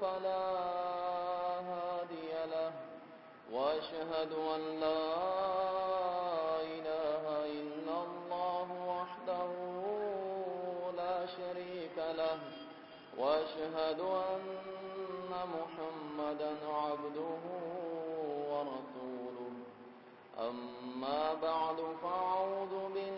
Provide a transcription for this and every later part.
فلا هادي له، وأشهد أن لا إله إلا الله وحده لا شريك له، وأشهد أن محمدا عبده ورسوله. أما بعد، فأعوذ بالله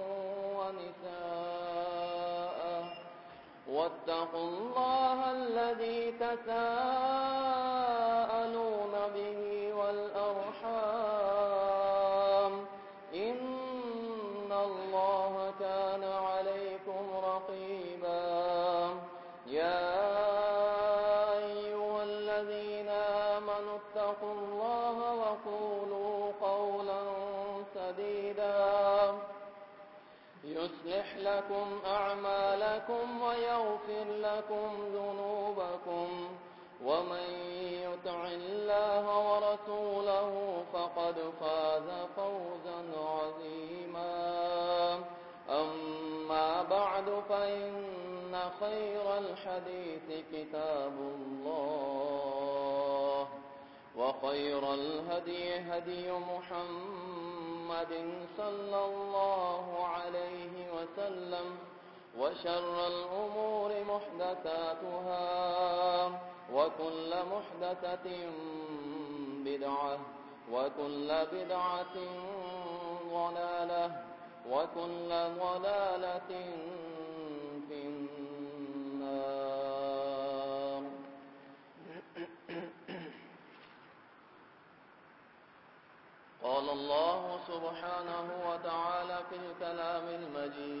واتقوا الله الذي تساءلون لكم أعمالكم ويغفر لكم ذنوبكم ومن يطع الله ورسوله فقد فاز فوزا عظيما. أما بعد فإن خير الحديث كتاب الله وخير الهدي هدي محمد محمد صلى الله عليه وسلم وشر الأمور محدثاتها وكل محدثة بدعة وكل بدعة ضلالة وكل ضلالة سبحانه وتعالى في الكلام المجيد.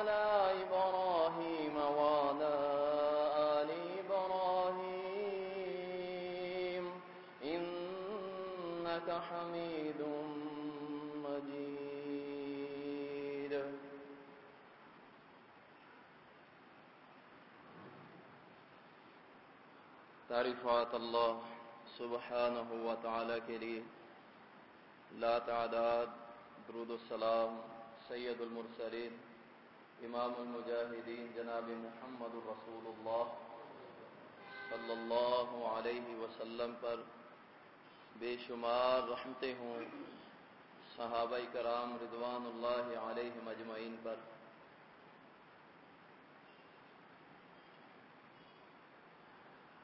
تعریفات اللہ سبحانہ و تعالی کے لیے لا تعداد، درود السلام، سید المرسلین، امام المجاہدین، جناب محمد الرسول اللہ صلی اللہ علیہ وسلم پر بے شمار رحمتیں ہوں، صحابہ کرام رضوان اللہ علیہ مجمعین پر۔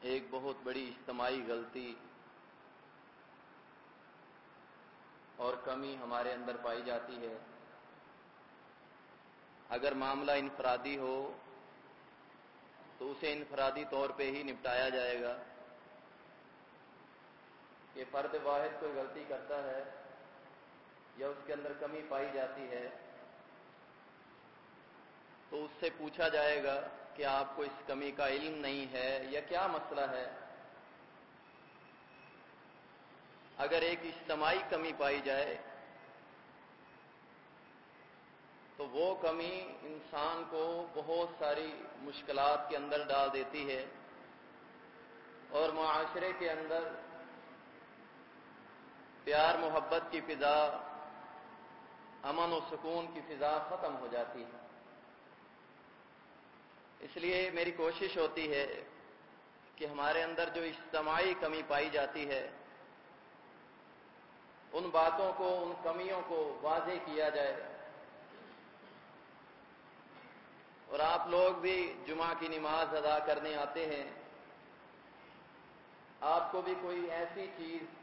ایک بہت بڑی اجتماعی غلطی اور کمی ہمارے اندر پائی جاتی ہے۔ اگر معاملہ انفرادی ہو، تو اسے انفرادی طور پہ ہی نپٹایا جائے گا۔ کہ فرد واحد کوئی غلطی کرتا ہے یا اس کے اندر کمی پائی جاتی ہے، تو اس سے پوچھا جائے گا کہ آپ کو اس کمی کا علم نہیں ہے یا کیا مسئلہ ہے؟ اگر ایک اجتماعی کمی پائی جائے، تو وہ کمی انسان کو بہت ساری مشکلات کے اندر ڈال دیتی ہے اور معاشرے کے اندر پیار محبت کی فضا، امن و سکون کی فضا ختم ہو جاتی ہے۔ اس لیے میری کوشش ہوتی ہے کہ ہمارے اندر جو اجتماعی کمی پائی جاتی ہے، ان باتوں کو، ان کمیوں کو واضح کیا جائے۔ اور آپ لوگ بھی جمعہ کی نماز ادا کرنے آتے ہیں۔ آپ کو بھی کوئی ایسی چیز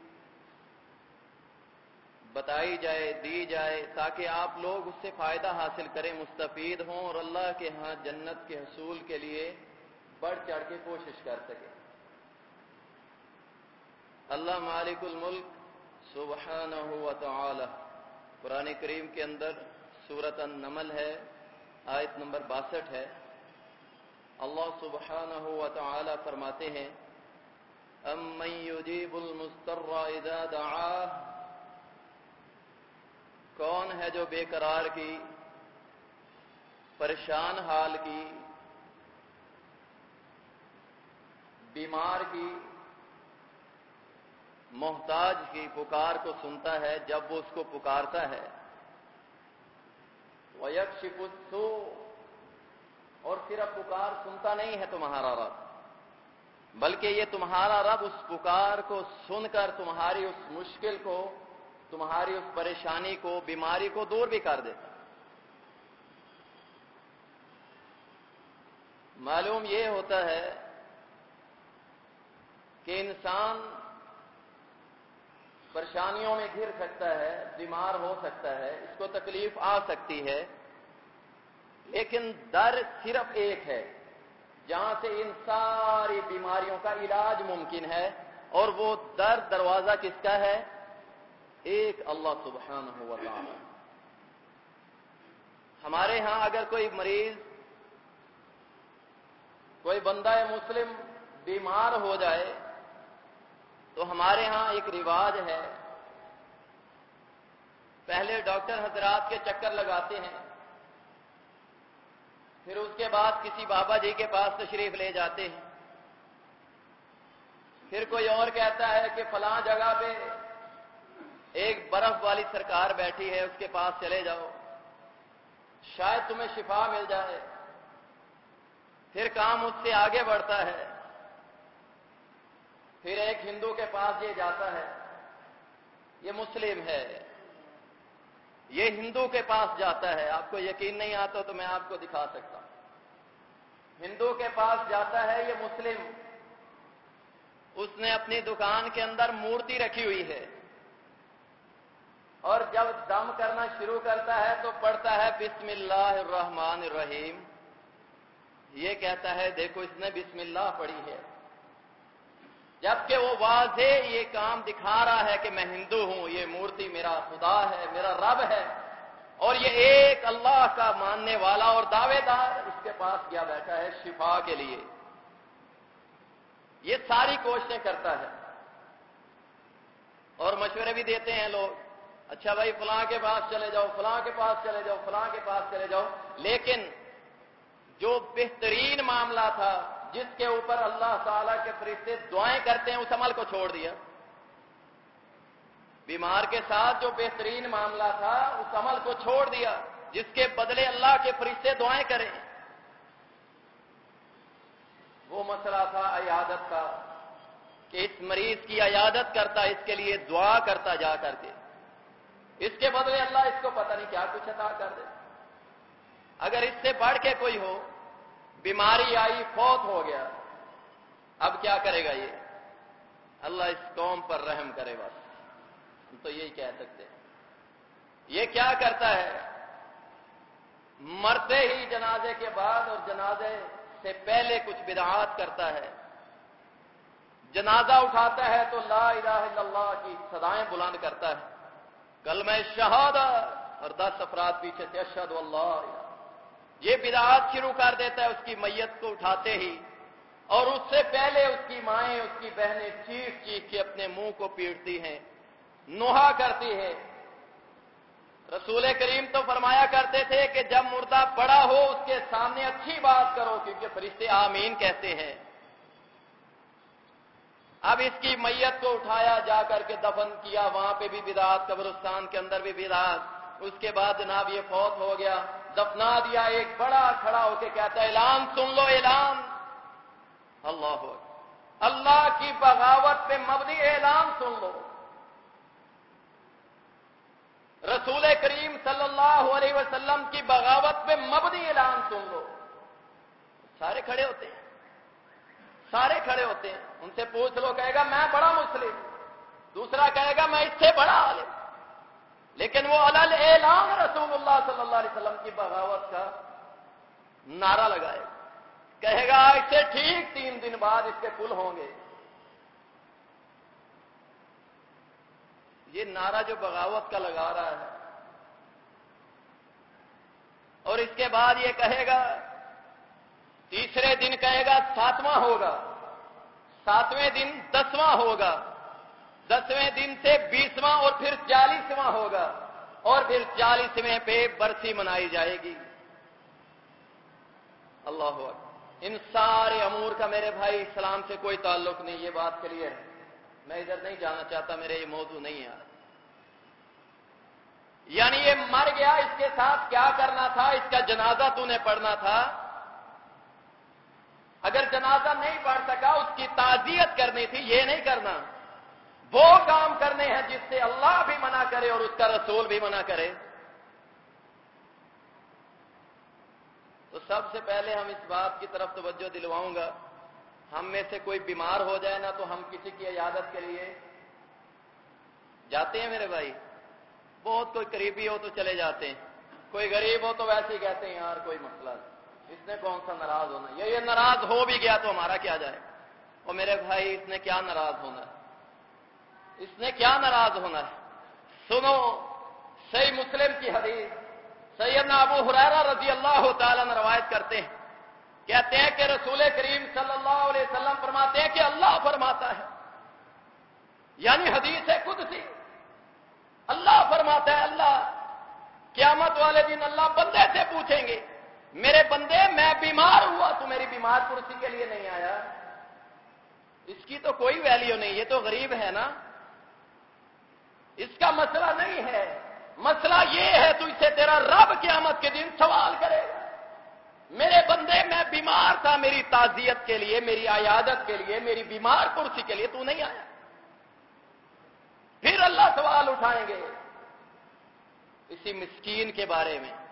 بتائی جائے، دی جائے تاکہ آپ لوگ اس سے فائدہ حاصل کریں، مستفید ہوں اور اللہ کے ہاں جنت کے حصول کے لیے بڑھ چڑھ کے کوشش کر سکیں۔ اللہ مالک الملک سبحانہ و تعالی، قرآن کریم کے اندر سورت النمل ہے، آیت نمبر باسٹھ ہے۔ اللہ سبحانہ و تعالی فرماتے ہیں امن يجيب المستر اذا دعاه کون ہے جو بے قرار کی، پریشان حال کی، بیمار کی، محتاج کی پکار کو سنتا ہے، جب وہ اس کو پکارتا ہے۔ ویک شکو اور صرف پکار سنتا نہیں ہے تمہارا رب، بلکہ یہ تمہارا رب اس پکار کو سن کر تمہاری اس مشکل کو تمہاری اس پریشانی کو، بیماری کو دور بھی کر دیتا معلوم یہ ہوتا ہے کہ انسان پریشانیوں میں گر سکتا ہے، بیمار ہو سکتا ہے، اس کو تکلیف آ سکتی ہے۔ لیکن در صرف ایک ہے، جہاں سے ان ساری بیماریوں کا علاج ممکن ہے اور وہ در دروازہ کس کا ہے؟ ایک اللہ سبحانہ و تعالی ہمارے ہاں اگر کوئی مریض، کوئی بندہ مسلم بیمار ہو جائے، تو ہمارے ہاں ایک رواج ہے۔ پہلے ڈاکٹر حضرات کے چکر لگاتے ہیں، پھر اس کے بعد کسی بابا جی کے پاس تشریف لے جاتے ہیں۔ پھر کوئی اور کہتا ہے کہ فلاں جگہ پہ ایک برف والی سرکار بیٹھی ہے، اس کے پاس چلے جاؤ۔ شاید تمہیں شفا مل جائے۔ پھر کام اس سے آگے بڑھتا ہے۔ پھر ایک ہندو کے پاس یہ جاتا ہے۔ یہ مسلم ہے۔ یہ ہندو کے پاس جاتا ہے۔ آپ کو یقین نہیں آتا تو میں آپ کو دکھا سکتا ہوں۔ ہندو کے پاس جاتا ہے یہ مسلم۔ اس نے اپنی دکان کے اندر مورتی رکھی ہوئی ہے۔ اور جب دم کرنا شروع کرتا ہے تو پڑھتا ہے بسم اللہ الرحمن الرحیم۔ یہ کہتا ہے، دیکھو اس نے بسم اللہ پڑھی ہے۔ جبکہ وہ واضح یہ کام دکھا رہا ہے کہ میں ہندو ہوں، یہ مورتی میرا خدا ہے، میرا رب ہے۔ اور یہ ایک اللہ کا ماننے والا اور دعوے دار اس کے پاس کیا بیٹھا ہے شفا کے لیے۔ یہ ساری کوششیں کرتا ہے۔ اور مشورے بھی دیتے ہیں لوگ۔ اچھا بھائی، فلاں کے پاس چلے جاؤ، فلاں کے پاس چلے جاؤ، فلاں کے پاس چلے جاؤ۔ لیکن جو بہترین معاملہ تھا، جس کے اوپر اللہ تعالی کے فرشتے دعائیں کرتے ہیں، اس عمل کو چھوڑ دیا۔ بیمار کے ساتھ جو بہترین معاملہ تھا، اس عمل کو چھوڑ دیا، جس کے بدلے اللہ کے فرشتے دعائیں کریں۔ وہ مسئلہ تھا عیادت کا، کہ اس مریض کی عیادت کرتا، اس کے لیے دعا کرتا جا کر کے۔ اس کے بدلے اللہ اس کو پتہ نہیں کیا کچھ عطا کر دے۔ اگر اس سے بڑھ کے کوئی ہو، بیماری آئی، فوت ہو گیا، اب کیا کرے گا یہ؟ اللہ اس قوم پر رحم کرے بس۔ ہم تو یہی کہہ سکتے ہیں۔ یہ کیا کرتا ہے؟ مرتے ہی جنازے کے بعد اور جنازے سے پہلے کچھ بدعات کرتا ہے۔ جنازہ اٹھاتا ہے تو لا الہ الا اللہ کی سدائیں بلند کرتا ہے۔ کل میں شہادہ اور دس افراد پیچھے سے اشد اللہ یہ بدعات شروع کر دیتا ہے، اس کی میت کو اٹھاتے ہی۔ اور اس سے پہلے اس کی مائیں، اس کی بہنیں چیخ چیخ کے اپنے منہ کو پیٹتی ہیں نوحا کرتی ہے رسول کریم تو فرمایا کرتے تھے کہ جب مردہ بڑا ہو، اس کے سامنے اچھی بات کرو، کیونکہ فرشتے آمین کہتے ہیں۔ اب اس کی میت کو اٹھایا جا کر کے دفن کیا، وہاں پہ بھی بدعات، قبرستان کے اندر بھی بدعات۔ اس کے بعد جناب یہ فوت ہو گیا۔ دفنا دیا ایک بڑا کھڑا ہو کے کہتا ہے، اعلان سن لو، اعلان۔ اللہ ہو اللہ کی بغاوت پہ مبنی اعلان سن لو۔ رسول کریم صلی اللہ علیہ وسلم کی بغاوت پہ مبنی اعلان سن لو۔ سارے کھڑے ہوتے ہیں۔ سارے کھڑے ہوتے ہیں۔ ان سے پوچھ لو، کہے گا، میں بڑا مسلم۔ دوسرا کہے گا، میں اس سے بڑا عالم۔ لیکن وہ الل اعلان رسول اللہ صلی اللہ علیہ وسلم کی بغاوت کا نعرہ لگائے۔ کہے گا اس سے ٹھیک تین دن بعد اس کے پل ہوں گے۔ یہ نعرہ جو بغاوت کا لگا رہا ہے۔ اور اس کے بعد یہ کہے گا تیسرے دن کہے گا ساتواں ہوگا۔ ساتویں دن دسواں ہوگا۔ دسویں دن سے بیسواں اور پھر چالیسواں ہوگا۔ اور پھر چالیسویں پہ برسی منائی جائے گی۔ اللہ ان سارے امور کا میرے بھائی اسلام سے کوئی تعلق نہیں، یہ بات کلیئر ہے۔ میں ادھر نہیں جانا چاہتا، میرے یہ موضوع نہیں ہے۔ یعنی یہ مر گیا، اس کے ساتھ کیا کرنا تھا؟ اس کا جنازہ تو نے پڑھنا تھا۔ اگر جنازہ نہیں پڑھ سکا، اس کی تعزیت کرنی تھی، یہ نہیں کرنا۔ وہ کام کرنے ہیں جس سے اللہ بھی منع کرے اور اس کا رسول بھی منع کرے۔ تو سب سے پہلے ہم اس بات کی طرف توجہ دلواؤں گا۔ ہم میں سے کوئی بیمار ہو جائے نا تو ہم کسی کی عیادت کے لیے جاتے ہیں میرے بھائی۔ بہت کوئی قریبی ہو تو چلے جاتے ہیں۔ کوئی غریب ہو تو ویسے ہی کہتے ہیں، یار کوئی مسئلہ نہیں۔ اس نے کون سا ناراض ہونا یہ یہ ناراض ہو بھی گیا تو ہمارا کیا جائے؟ اور میرے بھائی، اس نے کیا ناراض ہونا ہے؟ اس نے کیا ناراض ہونا ہے؟ سنو، صحیح مسلم کی حدیث، سیدنا ابو حرارا رضی اللہ تعالیٰ نے روایت کرتے ہیں۔ کہتے ہیں کہ رسول کریم صلی اللہ علیہ وسلم فرماتے ہیں کہ اللہ فرماتا ہے۔ یعنی حدیث ہے خود سی اللہ فرماتا ہے، اللہ، قیامت والے دن اللہ بندے سے پوچھیں گے۔ میرے بندے، میں بیمار ہوا، تو میری بیمار کرسی کے لیے نہیں آیا۔ اس کی تو کوئی ویلیو نہیں، یہ تو غریب ہے نا۔ اس کا مسئلہ نہیں ہے۔ مسئلہ یہ ہے، تو اسے تیرا رب قیامت کے دن سوال کرے میرے بندے، میں بیمار تھا میری تعزیت کے لیے، میری عیادت کے لیے، میری بیمار کرسی کے لیے تو نہیں آیا۔ پھر اللہ سوال اٹھائیں گے۔ اسی مسکین کے بارے میں۔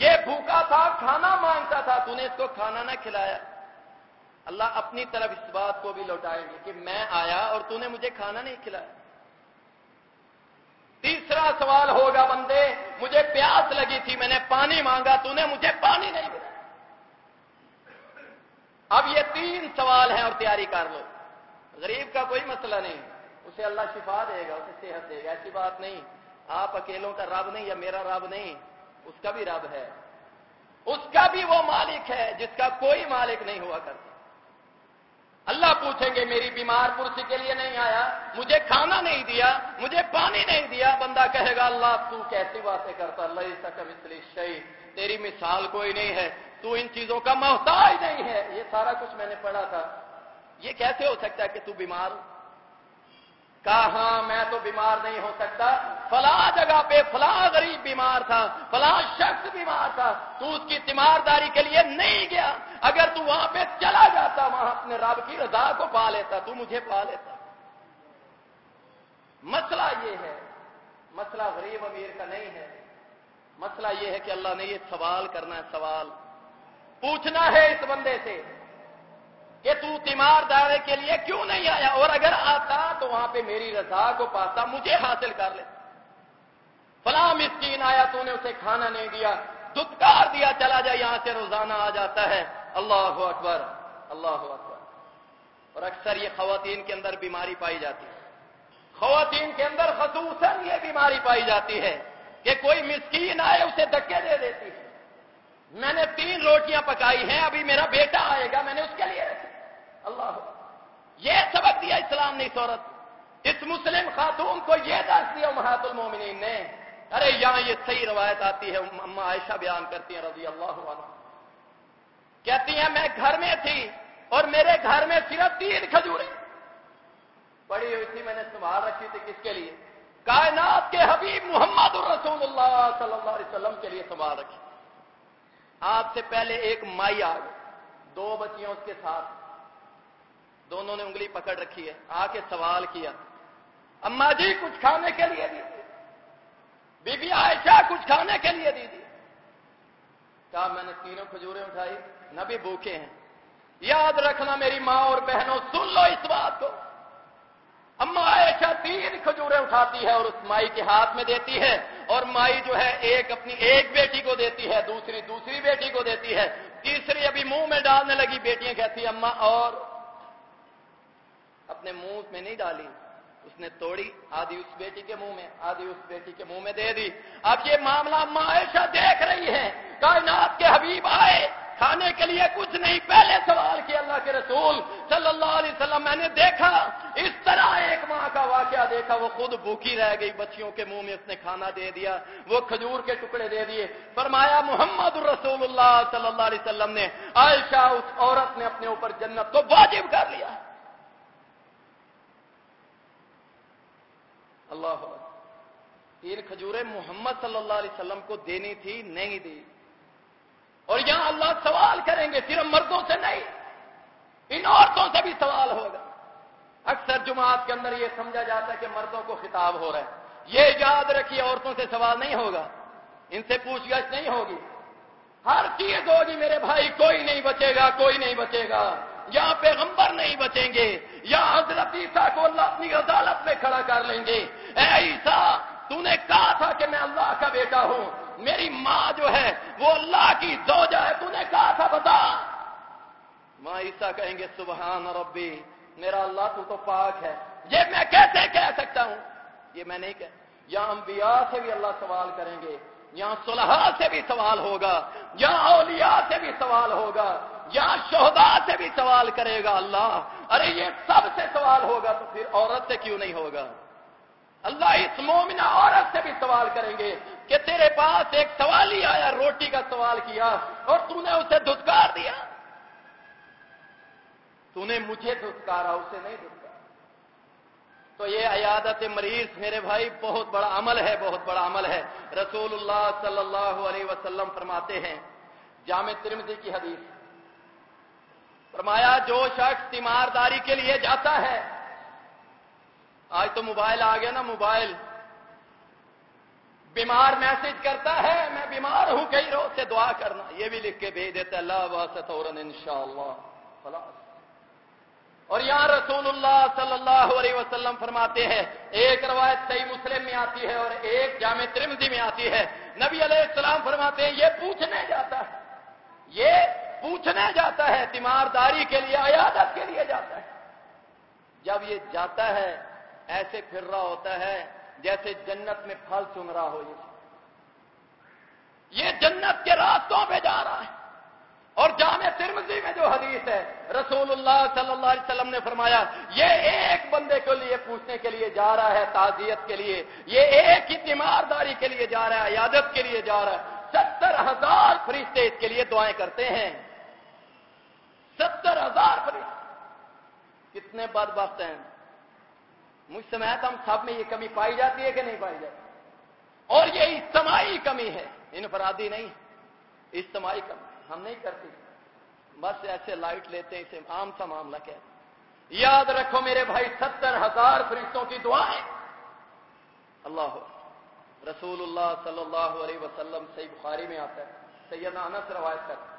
یہ بھوکا تھا، کھانا مانگتا تھا، تو نے اس کو کھانا نہ کھلایا۔ اللہ اپنی طرف اس بات کو بھی لوٹائیں گے کہ میں آیا اور تو نے مجھے کھانا نہیں کھلایا۔ تیسرا سوال ہوگا بندے، مجھے پیاس لگی تھی، میں نے پانی مانگا، تو نے مجھے پانی نہیں ملا اب یہ تین سوال ہیں اور تیاری کر لو۔ غریب کا کوئی مسئلہ نہیں، اسے اللہ شفا دے گا، اسے صحت دے گا، ایسی بات نہیں۔ آپ اکیلوں کا رب نہیں یا میرا رب نہیں۔ اس کا بھی رب ہے۔ اس کا بھی وہ مالک ہے جس کا کوئی مالک نہیں ہوا کرتا۔ اللہ پوچھیں گے، میری بیمار کرسی کے لیے نہیں آیا؟ مجھے کھانا نہیں دیا، مجھے پانی نہیں دیا۔ بندہ کہے گا، اللہ، تو کیسی باتیں کرتا؟ اللہ سکم اس لیے شہید تیری مثال کوئی نہیں ہے۔ تو ان چیزوں کا محتاج نہیں ہے۔ یہ سارا کچھ میں نے پڑھا تھا۔ یہ کیسے ہو سکتا ہے کہ تو بیمار کہا ہاں میں تو بیمار نہیں ہو سکتا۔ فلاں جگہ پہ فلاں غریب بیمار تھا، فلاں شخص بیمار تھا، تو اس کی تیمارداری کے لیے نہیں گیا۔ اگر تو وہاں پہ چلا جاتا، وہاں اپنے رب کی رضا کو پا لیتا، تو مجھے پا لیتا۔ مسئلہ یہ ہے، مسئلہ غریب امیر کا نہیں ہے۔ مسئلہ یہ ہے کہ اللہ نے یہ سوال کرنا ہے، سوال۔ پوچھنا ہے اس بندے سے کہ تو تیمار دارے کے لیے کیوں نہیں آیا؟ اور اگر آتا تو وہاں پہ میری رضا کو پاتا، مجھے حاصل کر لیتا۔ فلاں مسکین آیا، تو نے اسے کھانا نہیں دیا دتکار دیا، چلا جائے یہاں سے روزانہ آ جاتا ہے۔ اللہ اکبر اللہ اکبر۔ اور اکثر یہ خواتین کے اندر بیماری پائی جاتی ہے۔ خواتین کے اندر خصوصاً یہ بیماری پائی جاتی ہے کہ کوئی مسکین آئے، اسے دکے دے دیتی ہے۔ میں نے تین روٹیاں پکائی ہیں، ابھی میرا بیٹا آئے گا، میں نے اس کے لیے اللہ یہ سبق دیا اسلام نے اس عورت اس مسلم خاتون کو یہ درس دیا محات المومنین نے۔ ارے یہاں یہ صحیح روایت آتی ہے اما عائشہ بیان کرتی ہیں رضی اللہ عنہ۔ کہتی ہیں، میں گھر میں تھی اور میرے گھر میں صرف تین کھجوریں۔ پڑی ہوئی تھی میں نے، سنبھال رکھی تھی کس کے لیے؟ کائنات کے حبیب محمد الرسول اللہ صلی اللہ علیہ وسلم کے لیے سنبھال رکھی۔ آپ سے پہلے ایک مائی آ گئی، دو بچیاں اس کے ساتھ۔ دونوں نے انگلی پکڑ رکھی ہے، آ کے سوال کیا اما جی کچھ کھانے کے لیے دی بی بی عائشہ کچھ کھانے کے لیے دی دی۔ کہا، میں نے تینوں کھجوریں اٹھائی، نہ بھی بھوکے ہیں۔ یاد رکھنا میری ماں اور بہنوں، سن لو اس بات کو۔ اما عائشہ تین کھجوریں اٹھاتی ہے اور اس مائی کے ہاتھ میں دیتی ہے۔ اور مائی جو ہے، ایک اپنی ایک بیٹی کو دیتی ہے، دوسری دوسری بیٹی کو دیتی ہے۔ تیسری ابھی منہ میں ڈالنے لگی بیٹیاں، کہتی اما اور اپنے منہ میں نہیں ڈالی۔ اس نے توڑی، آدھی اس بیٹی کے منہ میں، آدھی اس بیٹی کے منہ میں دے دی۔ اب یہ معاملہ اما عائشہ دیکھ رہی ہے۔ کائنات کے حبیب آئے۔ کھانے کے لیے کچھ نہیں، پہلے سوال کیا اللہ کے رسول صلی اللہ علیہ وسلم، میں نے دیکھا، اس طرح ایک ماں کا واقعہ دیکھا، وہ خود بھوکی رہ گئی، بچیوں کے منہ میں اس نے کھانا دے دیا، وہ کھجور کے ٹکڑے دے دیے۔ فرمایا، محمد الرسول اللہ صلی اللہ علیہ وسلم نے، عائشہ، اس عورت نے اپنے اوپر جنت کو واجب کر لیا۔ اللہ تین کھجوریں محمد صلی اللہ علیہ وسلم کو دینی تھی، نہیں دی۔ اور یہاں اللہ سوال کریں گے، صرف مردوں سے نہیں، ان عورتوں سے بھی سوال ہوگا۔ اکثر جماعت کے اندر یہ سمجھا جاتا ہے کہ مردوں کو خطاب ہو رہا ہے۔ یہ یاد رکھیے، عورتوں سے سوال نہیں ہوگا۔ ان سے پوچھ گچھ نہیں ہوگی۔ ہر چیز ہوگی میرے بھائی، کوئی نہیں بچے گا، کوئی نہیں بچے گا۔ یہاں پیغمبر نہیں بچیں گے۔ یا حضرت عیسیٰ کو اللہ اپنی عدالت میں کھڑا کر لیں گے۔ اے عیسیٰ تو نے کہا تھا کہ میں اللہ کا بیٹا ہوں۔ میری ماں جو ہے، وہ اللہ کی زوجہ ہے۔ تو نے کہا تھا، بتا۔ ماں عیسا کہیں گے، سبحان ربی، میرا اللہ تو تو پاک ہے۔ یہ میں کیسے کہہ سکتا ہوں؟ یہ میں نہیں کہ یہاں انبیاء سے بھی اللہ سوال کریں گے۔ یہاں صلحاء سے بھی سوال ہوگا۔ یہاں اولیاء سے بھی سوال ہوگا۔ یہاں شہدا سے بھی سوال کرے گا اللہ۔ ارے یہ سب سے سوال ہوگا تو پھر عورت سے کیوں نہیں ہوگا؟ اللہ اس مومنہ عورت سے بھی سوال کریں گے کہ تیرے پاس ایک سوال ہی آیا، روٹی کا سوال کیا اور تو نے اسے دھتکار دیا۔ تو نے مجھے دھتکارا، اسے نہیں دھتکارا۔ تو یہ عیادت مریض، میرے بھائی، بہت بڑا عمل ہے، بہت بڑا عمل ہے۔ رسول اللہ صلی اللہ علیہ وسلم فرماتے ہیں، جامع ترمزی کی حدیث۔ فرمایا، جو شخص تیمارداری کے لیے جاتا ہے، آج تو موبائل آ گیا نا، موبائل بیمار میسج کرتا ہے، میں بیمار ہوں، کئی روز سے دعا کرنا۔ یہ بھی لکھ کے بھیج دیتا اللہ واسط ان شاء اللہ اور یہاں رسول اللہ صلی اللہ علیہ وسلم فرماتے ہیں، ایک روایت صحیح مسلم میں آتی ہے اور ایک جامع ترمزی میں آتی ہے۔ نبی علیہ السلام فرماتے ہیں، یہ پوچھنے جاتا ہے، یہ پوچھنے جاتا ہے، تیمارداری کے لیے، عیادت کے لیے جاتا ہے۔ جب یہ جاتا ہے، ایسے پھر رہا ہوتا ہے جیسے جنت میں پھل چن رہا ہو یہ۔ جنت کے راستوں پہ جا رہا ہے۔ اور جامع ترمزی میں جو حدیث ہے، رسول اللہ صلی اللہ علیہ وسلم نے فرمایا، یہ ایک بندے کے لیے پوچھنے کے لیے جا رہا ہے، تعزیت کے لیے۔ یہ ایک ہی تیمارداری کے لیے جا رہا ہے، عیادت کے لیے جا رہا ہے۔ ستر ہزار فرشتے اس کے لیے دعائیں کرتے ہیں۔ ستر ہزار فرشتے کتنے بد بخت ہیں۔ مجھ سمیت ہم سب میں یہ کمی پائی جاتی ہے کہ نہیں پائی جاتی۔ اور یہ اجتماعی کمی ہے۔ انفرادی نہیں۔ اجتماعی کمی۔ ہم نہیں کرتے۔ بس ایسے لائٹ لیتے ہیں اسے عام سا معاملہ کہتے یاد رکھو میرے بھائی، ستر ہزار فرشتوں کی دعائیں۔ اللہ رسول اللہ صلی اللہ علیہ وسلم صحیح بخاری میں آتا ہے۔ سیدنا انس روایت کر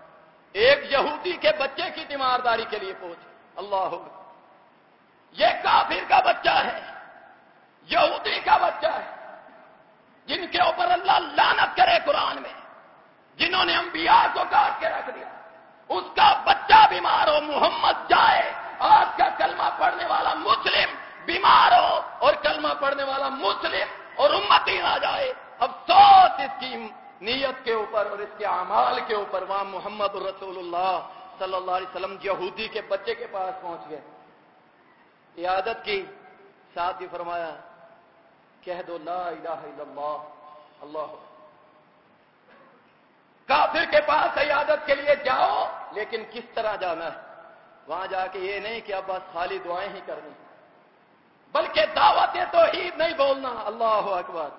ایک یہودی کے بچے کی تیمارداری کے لیے پہنچے اللہ یہ کافر کا بچہ ہے، یہودی کا بچہ ہے، جن کے اوپر اللہ لانت کرے قرآن میں، جنہوں نے انبیاء کو کاٹ کے رکھ دیا۔ اس کا بچہ بیمار ہو، محمد جائے، آج کا کلمہ پڑھنے والا مسلم بیمار ہو اور کلمہ پڑھنے والا مسلم اور امت ہی نہ جائے۔ افسوس اس کی نیت کے اوپر اور اس کے اعمال کے اوپر وہاں محمد رسول اللہ صلی اللہ علیہ وسلم یہودی کے بچے کے پاس پہنچ گئے۔ عیادت کی۔ ساتھ ہی فرمایا، کہہ دو لا الہ الا اللہ اللہ۔ کافر کے پاس عیادت کے لیے جاؤ، لیکن کس طرح جانا؟ ہے وہاں جا کے یہ نہیں کہ اب بس خالی دعائیں ہی کرنی۔ بلکہ دعوتیں توحید نہیں بولنا۔ اللہ اکبر۔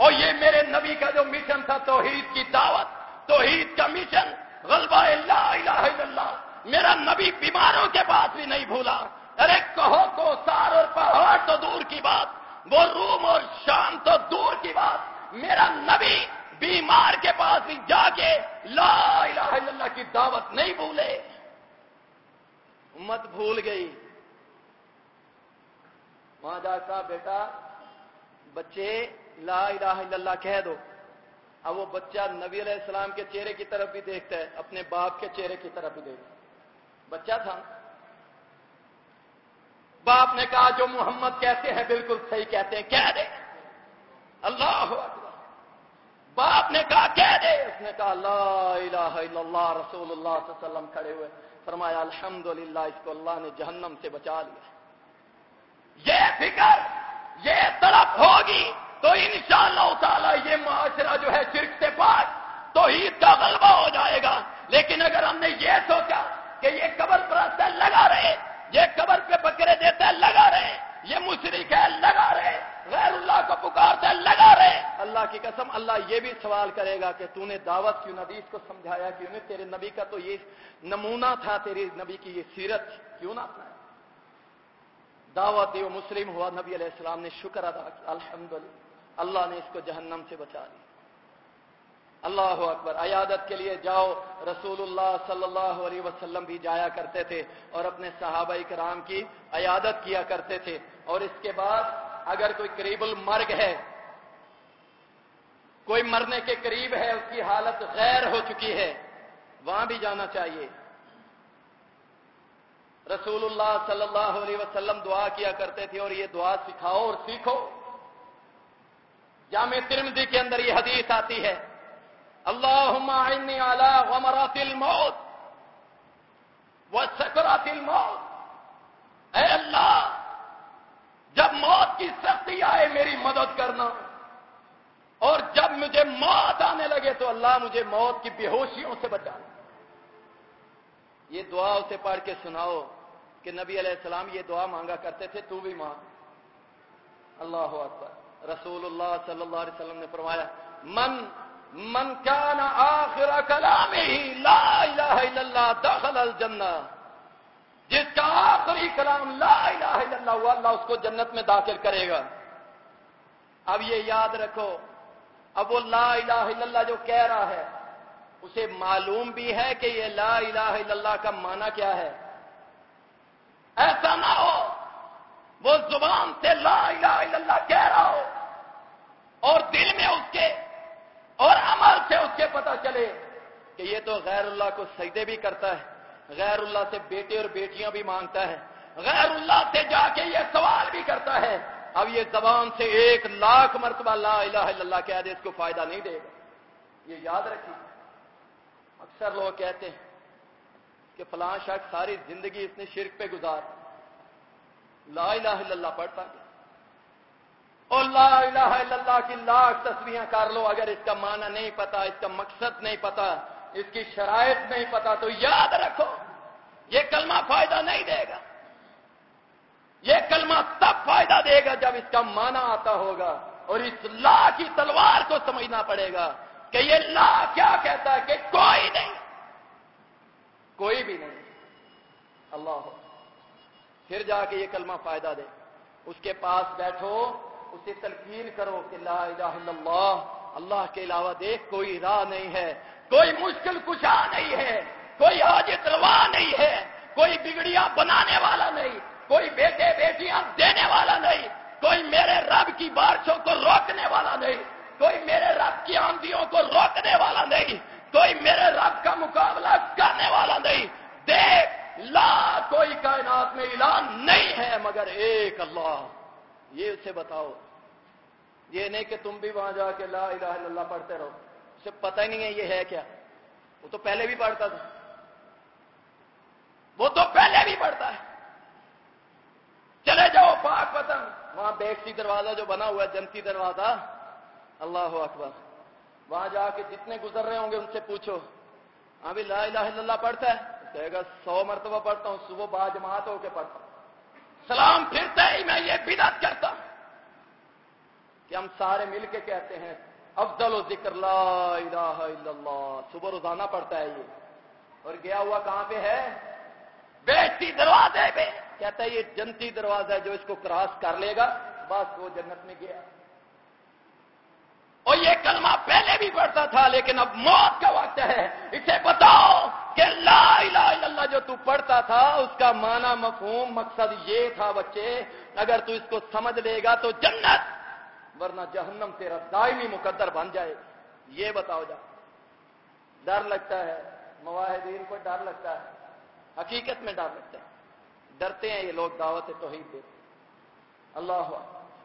اور یہ میرے نبی کا جو مشن تھا، توحید کی دعوت، توحید کا مشن غلبہ لا الہ الا اللہ، میرا نبی بیماروں کے پاس بھی نہیں بھولا۔ ارے کہو کو سار اور پہاڑ تو دور کی بات، وہ روم اور شام تو دور کی بات۔ میرا نبی بیمار کے پاس بھی جا کے لا الہ الا اللہ کی دعوت نہیں بھولے۔ امت بھول گئی۔ وہاں جا کہا بیٹا، بچے لا الہ الا اللہ کہہ دو۔ اب وہ بچہ نبی علیہ السلام کے چہرے کی طرف بھی دیکھتا ہے، اپنے باپ کے چہرے کی طرف بھی دیکھتا بچہ تھا۔ باپ نے کہا، جو محمد کہتے ہیں بالکل صحیح کہتے ہیں، کہہ دے۔ اللہ باپ نے کہا، کہہ دے۔ اس نے کہا، لا الہ الا اللہ، رسول اللہ صلی اللہ علیہ وسلم کھڑے ہوئے۔ فرمایا، الحمدللہ، اس کو اللہ نے جہنم سے بچا لیا۔ یہ فکر، یہ طرف ہوگی۔ تو انشاءاللہ تعالی یہ معاشرہ جو ہے شرک سے پاک تو عید کا غلبہ ہو جائے گا۔ لیکن اگر ہم نے یہ سوچا کہ یہ قبر پرست لگا رہے، یہ قبر پہ بکرے دیتے ہیں لگا رہے، یہ مشرق ہے لگا رہے، غیر اللہ کو پکارتے لگا رہے۔ اللہ کی قسم، اللہ یہ بھی سوال کرے گا کہ تو نے دعوت کیوں نبی اس کو سمجھایا کیوں نے؟ تیرے نبی کا تو یہ نمونہ تھا تیری نبی کی یہ سیرت کیوں نہ اپنا دعوت وہ مسلم ہوا، نبی علیہ السلام نے شکر ادا کیا الحمد اللہ نے اس کو جہنم سے بچا لیا۔ اللہ اکبر۔ عیادت کے لیے جاؤ رسول اللہ صلی اللہ علیہ وسلم بھی جایا کرتے تھے اور اپنے صحابہ کرام کی عیادت کیا کرتے تھے۔ اور اس کے بعد اگر کوئی قریب المرگ ہے، کوئی مرنے کے قریب ہے، اس کی حالت غیر ہو چکی ہے، وہاں بھی جانا چاہیے۔ رسول اللہ صلی اللہ علیہ وسلم دعا کیا کرتے تھے اور یہ دعا سکھاؤ اور سیکھو۔ جامع ترمزی کے اندر یہ حدیث آتی ہے۔ اللہ اعلی غمرات الموت و سکرات الموت۔ اے اللہ، جب موت کی سختی آئے میری مدد کرنا، اور جب مجھے موت آنے لگے تو اللہ مجھے موت کی بے ہوشیوں سے بچانا یہ دعا اسے پڑھ کے سناؤ کہ نبی علیہ السلام یہ دعا مانگا کرتے تھے، تو بھی مانگ اللہ اکبر۔ رسول اللہ صلی اللہ علیہ وسلم نے فرمایا من من کان آخر کلام لا الہ الا اللہ دخل الجنہ جس کا آخری کلام لا الہ الا اللہ وہ اللہ اس کو جنت میں داخل کرے گا. اب یہ یاد رکھو، اب وہ لا الہ الا اللہ جو کہہ رہا ہے، اسے معلوم بھی ہے کہ یہ لا الہ الا اللہ کا معنی کیا ہے؟ ایسا نہ ہو وہ زبان سے لا الہ الا اللہ کہہ رہا ہو اور دل میں اس کے اور عمل سے اس کے پتا چلے کہ یہ تو غیر اللہ کو سجدے بھی کرتا ہے، غیر اللہ سے بیٹے اور بیٹیاں بھی مانگتا ہے، غیر اللہ سے جا کے یہ سوال بھی کرتا ہے۔ اب یہ زبان سے ایک لاکھ مرتبہ لا الہ الا اللہ کہہ دے، اس کو فائدہ نہیں دے گا۔ یہ یاد رکھیے، اکثر لوگ کہتے ہیں کہ فلاں شخص ساری زندگی اس نے شرک پہ گزار لا الہ الا اللہ پڑھتا ہے۔ اور لا الہ الا اللہ کی لاکھ تصویریں کر لو، اگر اس کا معنی نہیں پتا، اس کا مقصد نہیں پتا، اس کی شرائط نہیں پتا، تو یاد رکھو، یہ کلمہ فائدہ نہیں دے گا۔ یہ کلمہ تب فائدہ دے گا جب اس کا معنی آتا ہوگا، اور اس لا کی تلوار کو سمجھنا پڑے گا کہ یہ لا کیا کہتا ہے کہ کوئی نہیں، کوئی بھی نہیں۔ اللہ پھر جا کے یہ کلمہ فائدہ دے۔ اس کے پاس بیٹھو، اسے تلقین کرو کہ لا الہ الا اللہ اللہ کے علاوہ دیکھ کوئی راہ نہیں ہے، کوئی مشکل کشا نہیں ہے، کوئی آج روا نہیں ہے، کوئی بگڑیاں بنانے والا نہیں، کوئی بیٹے بیٹیاں دینے والا نہیں، کوئی میرے رب کی بارشوں کو روکنے والا نہیں، کوئی میرے رب کی آندھیوں کو روکنے والا نہیں، کوئی میرے رب کا مقابلہ کرنے والا نہیں۔ دیکھ لا کوئی کائنات میں اعلان نہیں ہے مگر ایک اللہ۔ یہ اسے بتاؤ۔ یہ نہیں کہ تم بھی وہاں جا کے لا الہ الا اللہ پڑھتے رہو۔ اسے پتہ ہی نہیں ہے یہ ہے کیا۔ وہ تو پہلے بھی پڑھتا تھا۔ وہ تو پہلے بھی پڑھتا ہے۔ چلے جاؤ پاک وطن۔ وہاں بیٹھتی دروازہ جو بنا ہوا ہے، جنتی دروازہ۔ اللہ اکبر۔ وہاں جا کے جتنے گزر رہے ہوں گے ان سے پوچھو۔ ہاں بھی لا الہ الا اللہ پڑھتا ہے۔ کہے گا، سو مرتبہ پڑھتا ہوں، صبح با جماعت ہو کے پڑھتا ہوں۔ سلام پھرتے ہی میں یہ بدعت کرتا ہوں۔ کہ ہم سارے مل کے کہتے ہیں، افضل و ذکر لا الہ الا اللہ، صبح روزانہ پڑھتا ہے یہ۔ اور گیا ہوا کہاں پہ ہے؟ بیٹھتی دروازے پہ۔ کہتا ہے یہ جنتی دروازہ ہے جو اس کو کراس کر لے گا۔ بس وہ جنت میں گیا۔ اور یہ کلمہ پہلے بھی پڑھتا تھا، لیکن اب موت کا وقت ہے۔ اسے بتاؤ۔ کہ لا الہ الا اللہ جو تو پڑھتا تھا، اس کا معنی، مفہوم، مقصد یہ تھا بچے، اگر تو اس کو سمجھ لے گا تو جنت، ورنہ جہنم تیرا دائمی مقدر بن جائے یہ بتاؤ جا۔ ڈر لگتا ہے، مواہدین کو ڈر لگتا ہے، حقیقت میں ڈر لگتا ہے۔ ڈرتے ہیں یہ لوگ دعوت توحید دیتے اللہ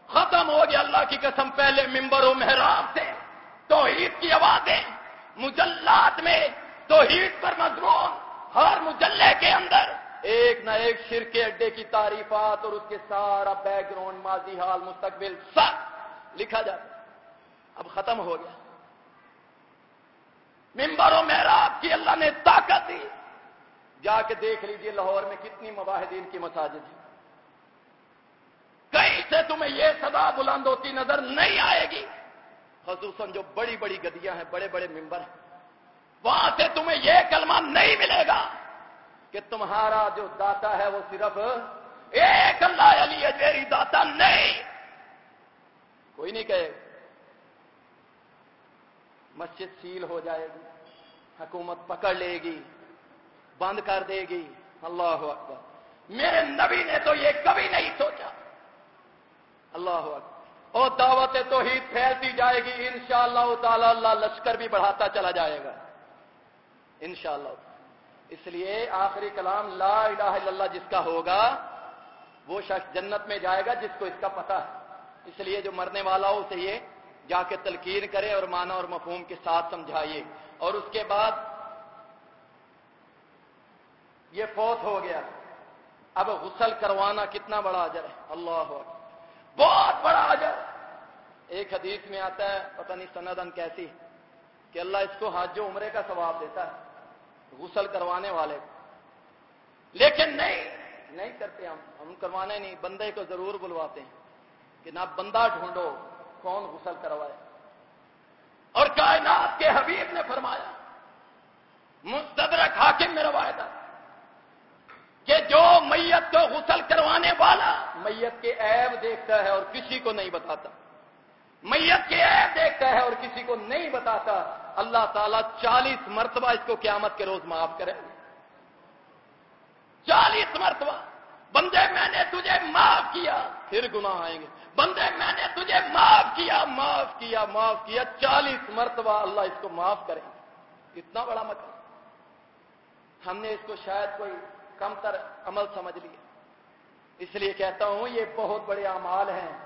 ختم ہو گیا اللہ کی قسم، پہلے ممبر و محراب سے توحید کی آوازیں، مجلات میں توحید پر مضمون، ہر مجلے کے اندر ایک نہ ایک شرک اڈے کی تعریفات اور اس کے سارا بیک گراؤنڈ ماضی حال، مستقبل سب لکھا جاتا اب ختم ہو گیا۔ ممبر و محراب کی اللہ نے طاقت دی۔ جا کے دیکھ لیجیے لاہور میں کتنی مباحدین کی مساجد ہیں۔ کہیں سے تمہیں یہ صدا بلند ہوتی نظر نہیں آئے گی؟ خصوصاً جو بڑی بڑی گدیاں ہیں، بڑے بڑے ممبر ہیں۔ وہاں سے تمہیں یہ کلمہ نہیں ملے گا کہ تمہارا جو داتا ہے وہ صرف ایک اللہ علی اجیری داتا نہیں۔ کوئی نہیں کہے مسجد سیل ہو جائے گی، حکومت پکڑ لے گی، بند کر دے گی۔ اللہ اکبر۔ میرے نبی نے تو یہ کبھی نہیں سوچا۔ اللہ اکبر۔ اور دعوت تو ہی پھیلتی جائے گی، انشاءاللہ اللہ تعالی اللہ لشکر بھی بڑھاتا چلا جائے گا۔ انشاءاللہ. اس لیے آخری کلام لا الہ الا اللہ جس کا ہوگا، وہ شخص جنت میں جائے گا جس کو اس کا پتہ ہے۔ اس لیے جو مرنے والا ہو اسے یہ جا کے تلقین کرے اور مانا اور مفہوم کے ساتھ سمجھائیے۔ اور اس کے بعد یہ فوت ہو گیا۔ اب غسل کروانا کتنا بڑا اجر ہے۔ اللہ بہت بڑا اجر۔ ایک حدیث میں آتا ہے، پتہ نہیں سندن کیسی کہ اللہ اس کو حج و عمرے کا ثواب دیتا ہے۔ غسل کروانے والے لیکن نہیں نہیں کرتے ہم۔ ہم کروانے نہیں، بندے کو ضرور بلواتے ہیں کہ نہ بندہ ڈھونڈو کون غسل کروائے۔ اور کائنات کے حبیب نے فرمایا، مستدرک حاکم میں روایت کہ جو میت کو غسل کروانے والا میت کے عیب دیکھتا ہے اور کسی کو نہیں بتاتا۔ میت کے عیب دیکھتا ہے اور کسی کو نہیں بتاتا۔ اللہ تعالیٰ چالیس مرتبہ اس کو قیامت کے روز معاف کرے چالیس مرتبہ بندے میں نے تجھے معاف کیا، پھر گناہ آئیں گے۔ بندے میں نے تجھے معاف کیا معاف کیا معاف کیا، چالیس مرتبہ اللہ اس کو معاف کرے۔ اتنا بڑا مقام ہم نے اس کو شاید کوئی کم تر عمل سمجھ لیا اس لیے کہتا ہوں یہ بہت بڑے اعمال ہیں۔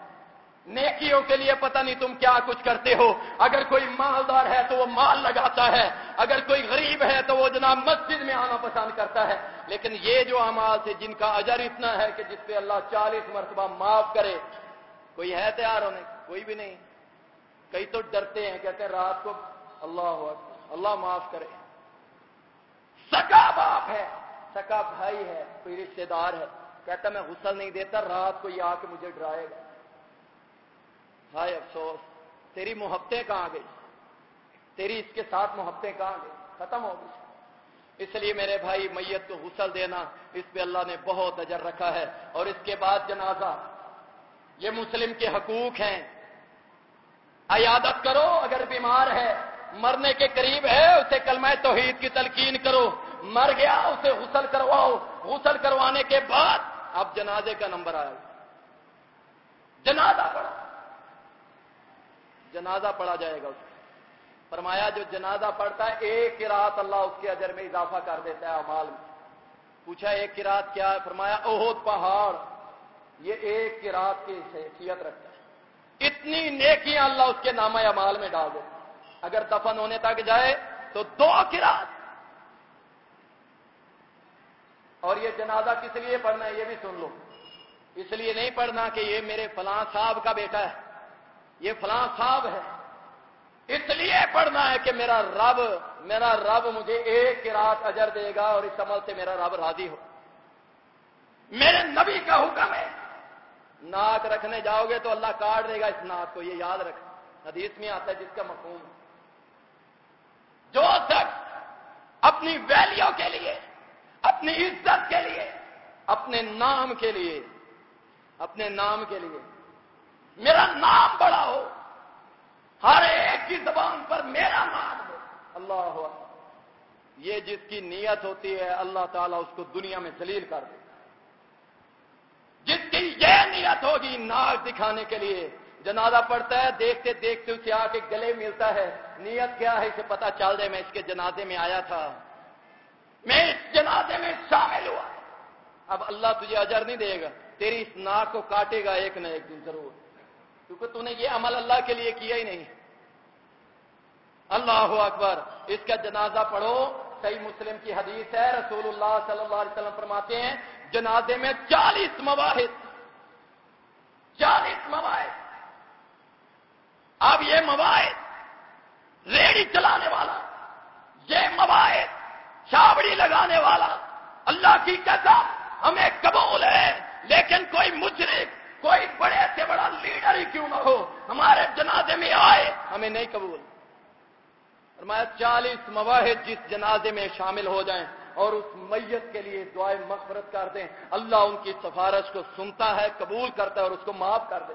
نیکیوں کے لیے پتہ نہیں تم کیا کچھ کرتے ہو۔ اگر کوئی مالدار ہے تو وہ مال لگاتا ہے۔ اگر کوئی غریب ہے تو وہ جناب مسجد میں آنا پسند کرتا ہے۔ لیکن یہ جو اعمال تھے، جن کا اجر اتنا ہے کہ جس پہ اللہ چالیس مرتبہ معاف کرے، کوئی ہے تیار ہونے؟ کوئی بھی نہیں۔ کئی تو ڈرتے ہیں، کہتے ہیں رات کو اللہ اللہ معاف کرے۔ سکا باپ ہے سکا بھائی ہے، کوئی رشتے دار ہے۔ کہتا میں غسل نہیں دیتا، رات کو یہ آ کے مجھے ڈرائے گا۔ ہائے افسوس، تیری محبتیں کہاں گئی؟ تیری اس کے ساتھ محبتیں کہاں گئی؟ ختم ہو گئی۔ اس لیے میرے بھائی، میت کو غسل دینا، اس پہ اللہ نے بہت اجر رکھا ہے۔ اور اس کے بعد جنازہ، یہ مسلم کے حقوق ہیں۔ عیادت کرو، اگر بیمار ہے، مرنے کے قریب ہے، اسے کلمہ توحید کی تلقین کرو۔ مر گیا، اسے غسل کرواؤ۔ غسل کروانے کے بعد اب جنازے کا نمبر آیا۔ جنازہ پڑھا جنازہ پڑھا جائے گا اس فرمایا جو جنازہ پڑھتا ہے، ایک رات اللہ اس کے اجر میں اضافہ کر دیتا ہے امال میں۔ پوچھا ایک رات کیا ہے؟ فرمایا اہد پہاڑ۔ یہ ایک رات کی حیثیت رکھتا ہے۔ اتنی نیکیاں اللہ اس کے نام امال میں ڈال دیتا اگر دفن ہونے تک جائے تو دو رات۔ اور یہ جنازہ کس لیے پڑھنا ہے؟ یہ بھی سن لو۔ اس لیے نہیں پڑھنا کہ یہ میرے فلاں صاحب کا بیٹا ہے۔ یہ فلاں صاحب ہے۔ اس لیے پڑھنا ہے کہ میرا رب میرا رب مجھے ایک رات اجر دے گا اور اس عمل سے میرا رب راضی ہو۔ میرے نبی کا حکم ہے۔ ناک رکھنے جاؤ گے تو اللہ کاٹ دے گا اس ناک کو، یہ یاد رکھ۔ حدیث میں آتا ہے جس کا مفہوم۔ جو شخص اپنی ویلیو کے لیے، اپنی عزت کے لیے، اپنے نام کے لیے، اپنے نام کے لیے میرا نام بڑا ہو، ہر ایک کی زبان پر میرا نام ہو۔ اللہ ہو۔ یہ جس کی نیت ہوتی ہے، اللہ تعالیٰ اس کو دنیا میں ذلیل کر دے جس کی یہ نیت ہوگی ناک دکھانے کے لیے، جنازہ پڑتا ہے، دیکھتے دیکھتے اسے آ کے گلے ملتا ہے۔ نیت کیا ہے اسے پتا چل دے، میں اس کے جنازے میں آیا تھا۔ میں اس جنازے میں شامل ہوا۔ اب اللہ تجھے اجر نہیں دے گا، تیری اس ناک کو کاٹے گا ایک نہ ایک دن ضرور۔ کیونکہ تو نے یہ عمل اللہ کے لیے کیا ہی نہیں۔ اللہ اکبر۔ اس کا جنازہ پڑھو۔ صحیح مسلم کی حدیث ہے۔ رسول اللہ صلی اللہ علیہ وسلم فرماتے ہیں، جنازے میں چالیس مواحد۔ چالیس مواحد۔ اب یہ مواحد ریڑی چلانے والا، یہ مواحد چابڑی لگانے والا، اللہ کی قسم ہمیں قبول ہے، لیکن کوئی مجرم کوئی بڑے سے بڑا لیڈر ہی کیوں نہ ہو؟ ہمارے جنازے میں آئے۔ ہمیں نہیں قبول۔ فرمایا چالیس مواحد جس جنازے میں شامل ہو جائیں اور اس میت کے لیے دعائیں مغفرت کر دیں اللہ ان کی سفارش کو سنتا ہے قبول کرتا ہے اور اس کو معاف کر دے۔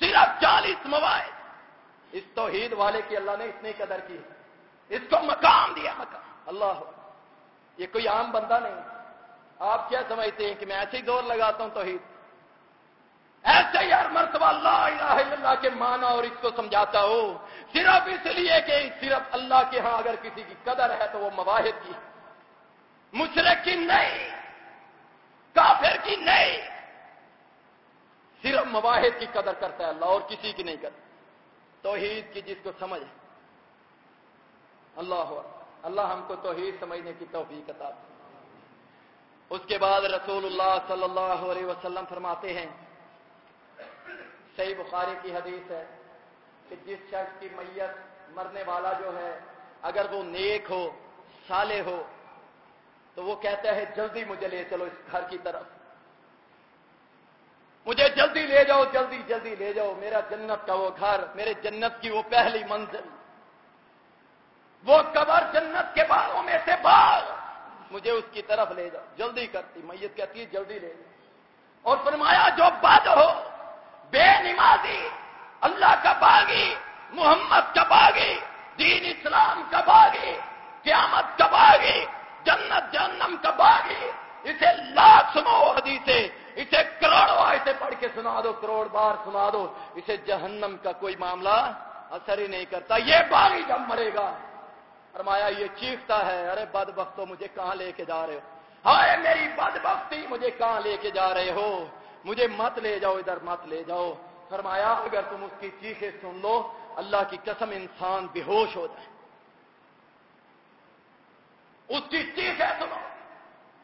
صرف چالیس مواحد اس توحید والے کی اللہ نے اتنی قدر کی۔ اس کو مقام دیا۔ مقام اللہ یہ کوئی عام بندہ نہیں۔ آپ کیا سمجھتے ہیں کہ میں ایسے ہی دور لگاتا ہوں توحید؟ ایسے ہی ہر مرتبہ اللہ الہ الا اللہ کے معنی اور اس کو سمجھاتا ہو صرف اس لیے کہ صرف اللہ کے ہاں اگر کسی کی قدر ہے تو وہ مواحد کی مشرق کی نہیں، کافر کی نہیں۔ صرف مواحد کی قدر کرتا ہے اللہ اور کسی کی نہیں کرتا۔ توحید کی جس کو سمجھ اللہ اللہ ہم کو توحید سمجھنے کی توفیق عطا اس کے بعد رسول اللہ صلی اللہ علیہ وسلم فرماتے ہیں، صحیح بخاری کی حدیث ہے کہ جس شخص کی میت مرنے والا جو ہے، اگر وہ نیک ہو سالے ہو، تو وہ کہتا ہے، جلدی مجھے لے چلو اس گھر کی طرف۔ مجھے جلدی لے جاؤ، جلدی جلدی لے جاؤ۔ میرا جنت کا وہ گھر، میرے جنت کی وہ پہلی منزل۔ وہ قبر جنت کے باغوں میں سے باغ مجھے اس کی طرف لے جاؤ۔ جلدی کرتی، میت کہتی ہے، جلدی لے جاؤ۔ اور فرمایا، جو بد ہو، بے نمازی، اللہ کا باغی، محمد کا باغی، دین اسلام کا باغی، قیامت کا باغی، جنت جہنم کا باغی، اسے لاکھ سنو حدیثے اسے کروڑوں اسے پڑھ کے سنا دو، کروڑ بار سنا دو۔ اسے جہنم کا کوئی معاملہ اثر ہی نہیں کرتا۔ یہ باغی جب مرے گا فرمایا، یہ چیختا ہے، ارے بد بختو مجھے کہاں لے کے جا رہے ہو؟ ہائے میری بد بختی مجھے کہاں لے کے جا رہے ہو؟ مجھے مت لے جاؤ، ادھر مت لے جاؤ۔ فرمایا، اگر تم اس کی چیخیں سن لو، اللہ کی قسم انسان بے ہوش ہو جائے۔ اس کی چیخیں سنو۔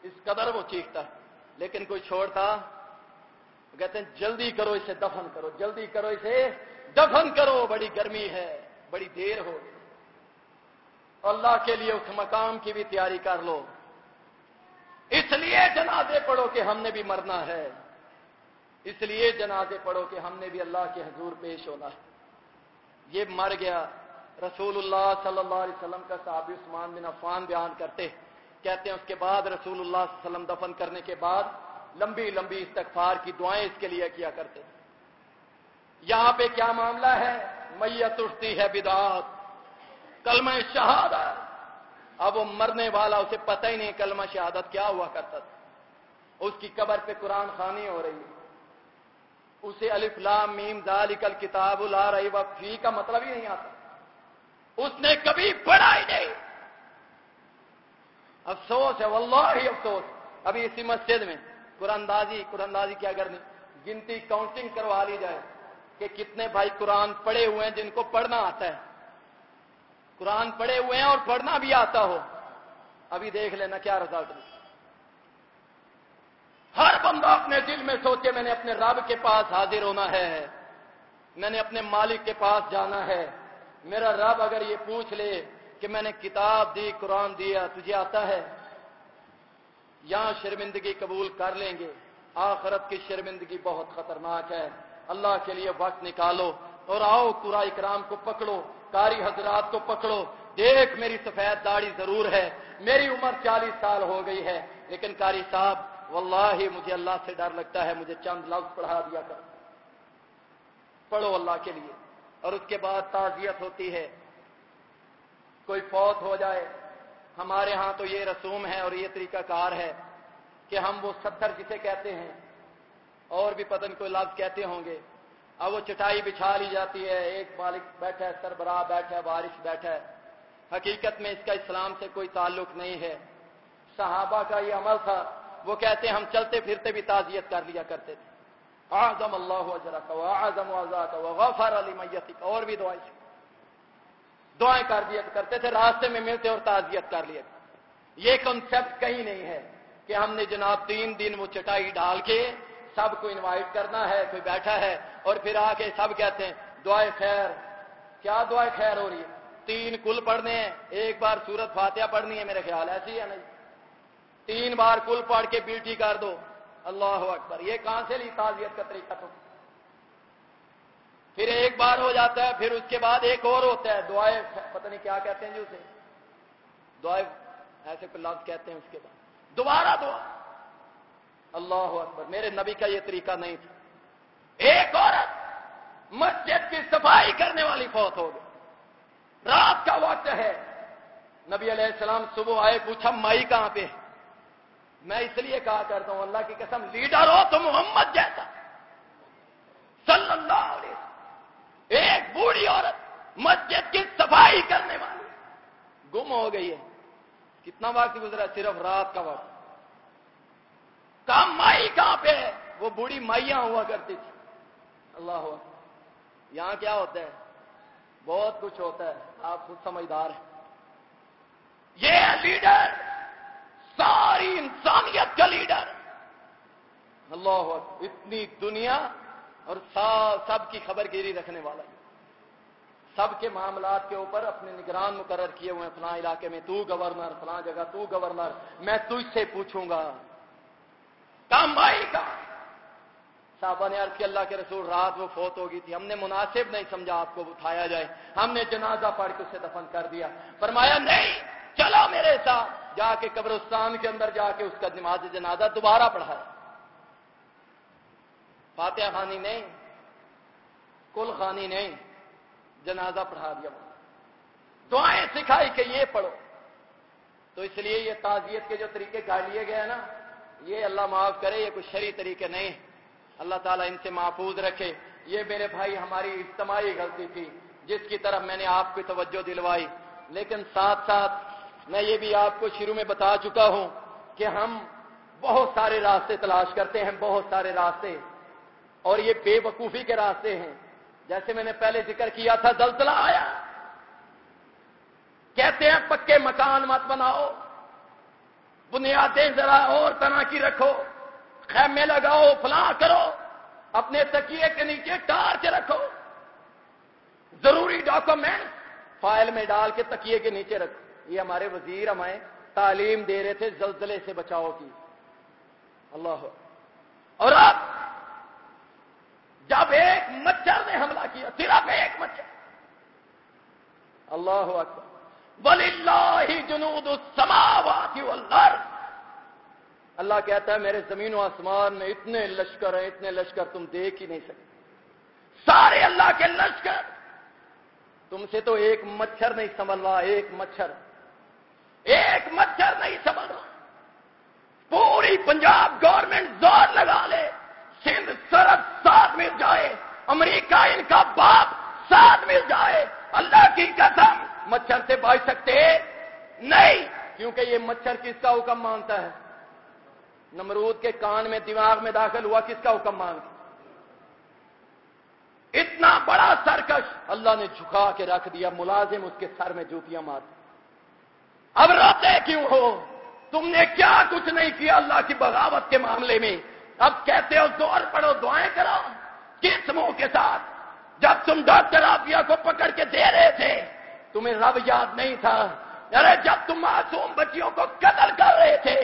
اس قدر وہ چیختا ہے۔ لیکن کوئی چھوڑتا کہتے ہیں، جلدی کرو اسے دفن کرو، جلدی کرو اسے دفن کرو، بڑی گرمی ہے، بڑی دیر ہو اللہ کے لیے اس مقام کی بھی تیاری کر لو۔ اس لیے جنازے پڑھو کہ ہم نے بھی مرنا ہے۔ اس لیے جنازے پڑھو کہ ہم نے بھی اللہ کے حضور پیش ہونا ہے۔ یہ مر گیا۔ رسول اللہ صلی اللہ علیہ وسلم کا صحابی عثمان بن عفان بیان کرتے کہتے ہیں اس کے بعد رسول اللہ صلی اللہ علیہ وسلم دفن کرنے کے بعد لمبی لمبی استغفار کی دعائیں اس کے لیے کیا کرتے یہاں پہ کیا معاملہ ہے؟ میت اٹھتی ہے بدعات۔ کلمہ شہادت اب وہ مرنے والا، اسے پتہ ہی نہیں کلمہ شہادت کیا ہوا کرتا تھا۔ اس کی قبر پہ قرآن خانی ہو رہی ہے۔ اسے الف لام میم ذالک الکتاب لا ریب فی کا مطلب ہی نہیں آتا۔ اس نے کبھی پڑھا ہی نہیں۔ افسوس ہے، واللہ ہی افسوس۔ ابھی اسی مسجد میں قرآن دازی قرآن دازی کیا کرنی گنتی کاؤنٹنگ کروا لی جائے کہ کتنے بھائی قرآن پڑھے ہوئے ہیں جن کو پڑھنا آتا ہے۔ قرآن پڑھے ہوئے ہیں اور پڑھنا بھی آتا ہو۔ ابھی دیکھ لینا کیا رزلٹ ہر بندہ اپنے دل میں سوچے میں نے اپنے رب کے پاس حاضر ہونا ہے۔ میں نے اپنے مالک کے پاس جانا ہے۔ میرا رب اگر یہ پوچھ لے کہ میں نے کتاب دی، قرآن دیا، تجھے آتا ہے؟ یہاں شرمندگی قبول کر لیں گے۔ آخرت کی شرمندگی بہت خطرناک ہے۔ اللہ کے لیے وقت نکالو اور آؤ قرآ اکرام کو پکڑو۔ کاری حضرات کو پکڑو۔ دیکھ میری سفید داڑھی ضرور ہے۔ میری عمر چالیس سال ہو گئی ہے۔ لیکن کاری صاحب، واللہ مجھے اللہ سے ڈر لگتا ہے، مجھے چند لفظ پڑھا دیا کر پڑھو اللہ کے لیے۔ اور اس کے بعد تعزیت ہوتی ہے۔ کوئی فوت ہو جائے۔ ہمارے ہاں تو یہ رسوم ہے اور یہ طریقہ کار ہے کہ ہم وہ ستر جسے کہتے ہیں، اور بھی پتن کوئی لفظ کہتے ہوں گے۔ اب وہ چٹائی بچھا لی جاتی ہے، ایک مالک بیٹھا ہے سربراہ بیٹھا ہے بارش بیٹھا ہے۔ حقیقت میں اس کا اسلام سے کوئی تعلق نہیں ہے۔ صحابہ کا یہ عمل تھا، وہ کہتے ہیں، ہم چلتے پھرتے بھی تعزیت کر لیا کرتے تھے۔ آزم اللہ آزم غفر علی میت اور بھی دعائیں دعائیں کر دیا کرتے تھے، راستے میں ملتے اور تعزیت کر لیے یہ کنسپٹ کہیں نہیں ہے کہ ہم نے جناب تین دن وہ چٹائی ڈال کے سب کو انوائٹ کرنا ہے، کوئی بیٹھا ہے اور پھر آ کے سب کہتے ہیں دعائیں خیر۔ کیا دعائیں خیر ہو رہی ہے؟ تین کل پڑھنے ہیں، ایک بار سورت فاتحہ پڑھنی ہے، میرے خیال ایسی ہے نہیں؟ تین بار کل پڑھ کے بیٹھی کر دو۔ اللہ اکبر، یہ کہاں سے لی تعزیت کا طریقہ تو؟ پھر ایک بار ہو جاتا ہے، پھر اس کے بعد ایک اور ہوتا ہے دعائیں پتہ نہیں کیا کہتے ہیں جی اسے۔ دعائیں ایسے کوئی لفظ کہتے ہیں اس کے بعد۔ دوبارہ دعا۔ اللہ اکبر۔ میرے نبی کا یہ طریقہ نہیں تھا۔ ایک عورت مسجد کی صفائی کرنے والی فوت ہو گئی۔ رات کا وقت ہے۔ نبی علیہ السلام صبح آئے، پوچھا، مائی کہاں پہ میں اس لیے کہا کرتا ہوں، اللہ کی قسم، لیڈر ہو تو محمد جیسا۔ صلی اللہ علیہ وسلم۔ ایک بوڑھی عورت مسجد کی صفائی کرنے والی۔ گم ہو گئی ہے۔ کتنا وقت گزرا؟ صرف رات کا وقت۔ کام مائی کہاں پہ ہے؟ وہ بوڑھی مائیاں ہوا کرتی تھی۔ اللہ یہاں کیا ہوتا ہے؟ بہت کچھ ہوتا ہے۔ آپ خود سمجھدار ہیں۔ یہ لیڈر۔ ساری انسانیت کا لیڈر۔ اللہ اتنی دنیا اور سب کی خبر گیری رکھنے والا۔ سب کے معاملات کے اوپر اپنے نگران مقرر کیے ہوئے فلاں علاقے میں تو گورنر، فلاں جگہ تو گورنر۔ میں تجھ سے پوچھوں گا۔ کام آئی کا صاحبہ نے عرض کی اللہ کے رسول، رات وہ فوت ہو گئی تھی۔ ہم نے مناسب نہیں سمجھا آپ کو اٹھایا جائے۔ ہم نے جنازہ پڑھ کے اسے دفن کر دیا۔ فرمایا، نہیں چلو میرے ساتھ۔ جا کے قبرستان کے اندر جا کے اس کا نماز جنازہ دوبارہ پڑھایا فاتحہ خانی نہیں، کل خانی نہیں، جنازہ پڑھا دیا۔ دعائیں سکھائی کہ یہ پڑھو۔ تو اس لیے یہ تعزیت کے جو طریقے گاڑ لیے گئے ہیں نا یہ اللہ معاف کرے، یہ کچھ شریع طریقے نہیں۔ اللہ تعالیٰ ان سے محفوظ رکھے۔ یہ میرے بھائی ہماری اجتماعی غلطی تھی، جس کی طرف میں نے آپ کی توجہ دلوائی۔ لیکن ساتھ ساتھ میں یہ بھی آپ کو شروع میں بتا چکا ہوں کہ ہم بہت سارے راستے تلاش کرتے ہیں، بہت سارے راستے۔ اور یہ بے وقوفی کے راستے ہیں۔ جیسے میں نے پہلے ذکر کیا تھا، زلزلہ آیا۔ کہتے ہیں، پکے مکان مت بناؤ۔ بنیادیں ذرا اور طرح کی رکھو، خیمے لگاؤ، فلاں کرو، اپنے تکیے کے نیچے ٹارچ رکھو۔ ضروری ڈاکومنٹ فائل میں ڈال کے تکیے کے نیچے رکھو۔ یہ ہمارے وزیر ہمیں تعلیم دے رہے تھے زلزلے سے بچاؤ کی۔ اللہ۔ اور اب جب ایک مچھر نے حملہ کیا، صرف ایک مچھر۔ اللہ اکبر۔ ولی اللہ جنود السماوات والارض۔ اللہ کہتا ہے، میرے زمین و آسمان میں اتنے لشکر ہیں، اتنے لشکر تم دیکھ ہی نہیں سکتے۔ سارے اللہ کے لشکر۔ تم سے تو ایک مچھر نہیں سنبھل رہا، ایک مچھر۔ ایک مچھر نہیں سنبھل رہا۔ پوری پنجاب گورنمنٹ زور لگا لے۔ سندھ سرد ساتھ مل جائے۔ امریکہ ان کا باپ ساتھ مل جائے۔ اللہ کی قسم۔ مچھر سے بچ سکتے؟ نہیں! کیونکہ یہ مچھر کس کا حکم مانتا ہے؟ نمرود کے کان میں دماغ میں داخل ہوا کس کا حکم مانگ اتنا بڑا سرکش اللہ نے جھکا کے رکھ دیا، ملازم اس کے سر میں جوتیاں مار اب روتے کیوں ہو؟ تم نے کیا کچھ نہیں کیا اللہ کی بغاوت کے معاملے میں؟ اب کہتے ہو زور پڑھو، دعائیں کرو کس منہ کے ساتھ۔ جب تم ڈاکٹر آفیا کو پکڑ کے دے رہے تمہیں رب یاد نہیں تھا؟ ارے جب تم معصوم بچیوں کو قتل کر رہے تھے،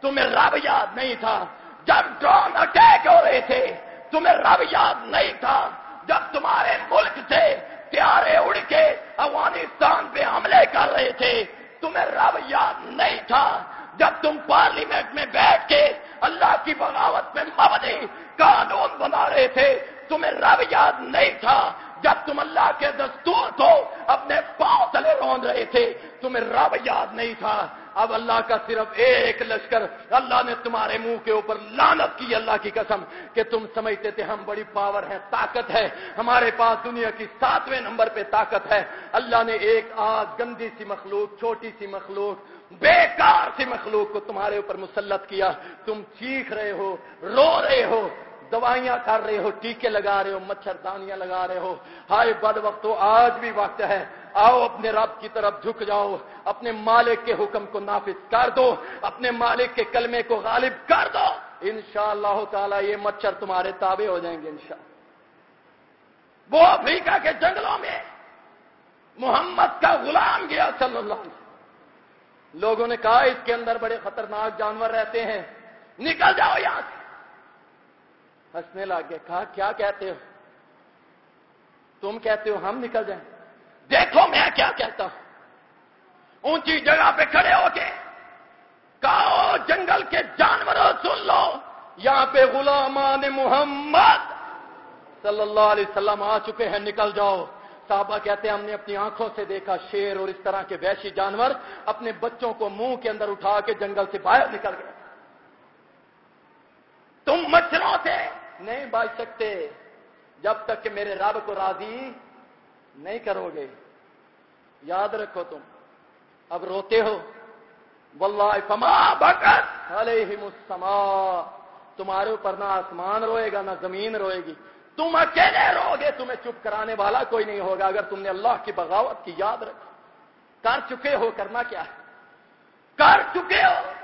تمہیں رب یاد نہیں تھا؟ جب ڈرون اٹیک ہو رہے تھے، تمہیں رب یاد نہیں تھا؟ جب تمہارے ملک سے پیارے اڑ کے افغانستان پہ حملے کر رہے تھے، تمہیں رب یاد نہیں تھا؟ جب تم پارلیمنٹ میں بیٹھ کے اللہ کی بغاوت میں مبنی قانون بنا رہے تھے، تمہیں رب یاد نہیں تھا؟ جب تم اللہ کے دستور کو اپنے پاؤں تلے روند رہے تھے، تمہیں رب یاد نہیں تھا۔ اب اللہ کا صرف ایک لشکر، اللہ نے تمہارے منہ کے اوپر لانت کی۔ اللہ کی قسم کہ تم سمجھتے تھے ہم بڑی پاور ہے طاقت ہے۔ ہمارے پاس دنیا کی ساتویں نمبر پہ طاقت ہے۔ اللہ نے ایک آج گندی سی مخلوق، چھوٹی سی مخلوق، بیکار سی مخلوق کو تمہارے اوپر مسلط کیا۔ تم چیخ رہے ہو، رو رہے ہو۔ دوائیاں کر رہے ہو، ٹیکے لگا رہے ہو مچھر دانیاں لگا رہے ہو۔ ہائے، بد وقت آج بھی وقت ہے۔ آؤ، اپنے رب کی طرف جھک جاؤ۔ اپنے مالک کے حکم کو نافذ کر دو۔ اپنے مالک کے کلمے کو غالب کر دو۔ انشاءاللہ اللہ تعالی یہ مچھر تمہارے تابع ہو جائیں گے، انشاءاللہ۔ وہ افریقہ کے جنگلوں میں محمد کا غلام گیا صلی اللہ علیہ وسلم۔ لوگوں نے کہا، اس کے اندر بڑے خطرناک جانور رہتے ہیں۔ نکل جاؤ یہاں سے۔ ہنسنے لگ گئے کہا، کیا کہتے ہو؟ تم کہتے ہو ہم نکل جائیں۔ دیکھو میں کیا کہتا ہوں۔ اونچی جگہ پہ کھڑے ہو کے کہو، جنگل کے جانوروں سن لو۔ یہاں پہ غلامان محمد صلی اللہ علیہ وسلم آ چکے ہیں، نکل جاؤ۔ صحابہ کہتے ہیں، ہم نے اپنی آنکھوں سے دیکھا شیر اور اس طرح کے ویشی جانور اپنے بچوں کو منہ کے اندر اٹھا کے جنگل سے باہر نکل گئے۔ تم مچھروں سے نہیں بچ سکتے۔ جب تک کہ میرے رب کو راضی نہیں کرو گے۔ یاد رکھو تم، اب روتے ہو۔ واللہ فما بکت علیہم السما۔ تمہارے اوپر نہ آسمان روئے گا، نہ زمین روئے گی۔ تم اکیلے رو گے، تمہیں چپ کرانے والا کوئی نہیں ہوگا۔ اگر تم نے اللہ کی بغاوت کی یاد رکھ کر چکے ہو، کرنا کیا ہے؟ کر چکے ہو۔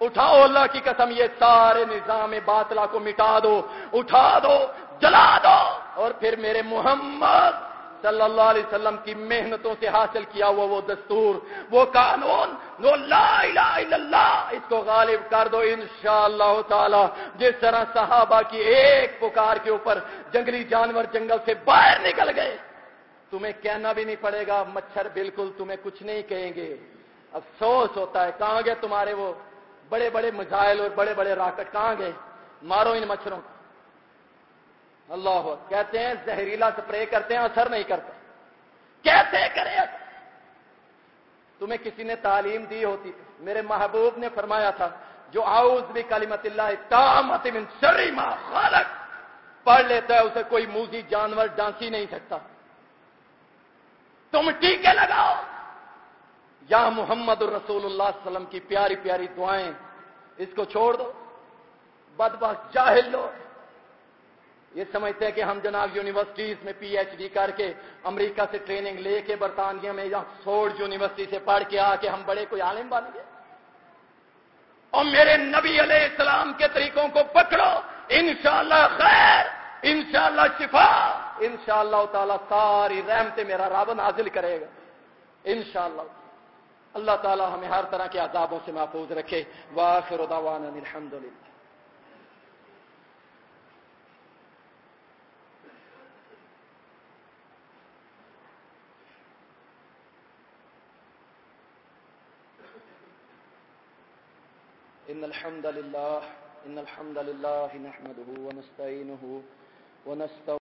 اٹھاؤ اللہ کی قسم، یہ سارے نظام باطلا کو مٹا دو، اٹھا دو، جلا دو۔ اور پھر میرے محمد صلی اللہ علیہ وسلم کی محنتوں سے حاصل کیا ہوا وہ دستور، وہ قانون، وہ لا الہ الا اللہ، اس کو غالب کر دو انشاءاللہ تعالی۔ جس طرح صحابہ کی ایک پکار کے اوپر جنگلی جانور جنگل سے باہر نکل گئے، تمہیں کہنا بھی نہیں پڑے گا، مچھر بالکل تمہیں کچھ نہیں کہیں گے۔ افسوس ہوتا ہے، کہاں گئے تمہارے وہ؟ بڑے بڑے مزائل اور بڑے بڑے راکٹ کہاں گئے؟ مارو ان مچھروں کو۔ اللہ کہتے ہیں زہریلا سپرے کرتے ہیں، اثر نہیں کرتا۔ کیسے کرے تمہیں کسی نے تعلیم دی ہوتی۔ میرے محبوب نے فرمایا تھا، جو آؤز بھی کالیمت اللہ من شری ما خالق پڑھ لیتا ہے، اسے کوئی موزی جانور ڈانسی نہیں سکتا۔ تم ٹیکے لگاؤ۔ یا محمد الرسول اللہ علیہ وسلم کی پیاری پیاری دعائیں، اس کو چھوڑ دو بد بخ جاہل لوگ یہ سمجھتے ہیں کہ ہم جناب یونیورسٹیز میں پی ایچ ڈی کر کے امریکہ سے ٹریننگ لے کے برطانیہ میں یا سوڈ یونیورسٹی سے پڑھ کے آ کے ہم بڑے کوئی عالم بن گئے۔ اور میرے نبی علیہ السلام کے طریقوں کو پکڑو، انشاءاللہ خیر، انشاءاللہ شفا، انشاءاللہ تعالی ساری رحمتیں میرا رب نازل کرے گا۔ انشاءاللہ۔ اللہ تعالی ہمیں ہر طرح کے عذابوں سے محفوظ رکھے۔ واخر دعوانا الحمدللہ۔ إن الحمد لله إن الحمد لله نحمده ونستعينه ونستغفره